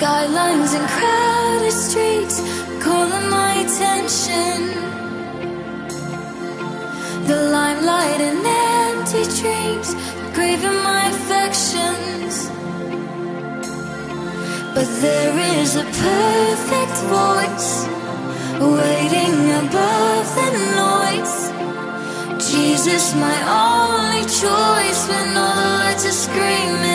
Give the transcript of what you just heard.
Skylines and crowded streets calling my attention. The limelight and empty dreams craving my affections. But there is a perfect voice waiting above the noise. Jesus, my only choice when all the lights are screaming.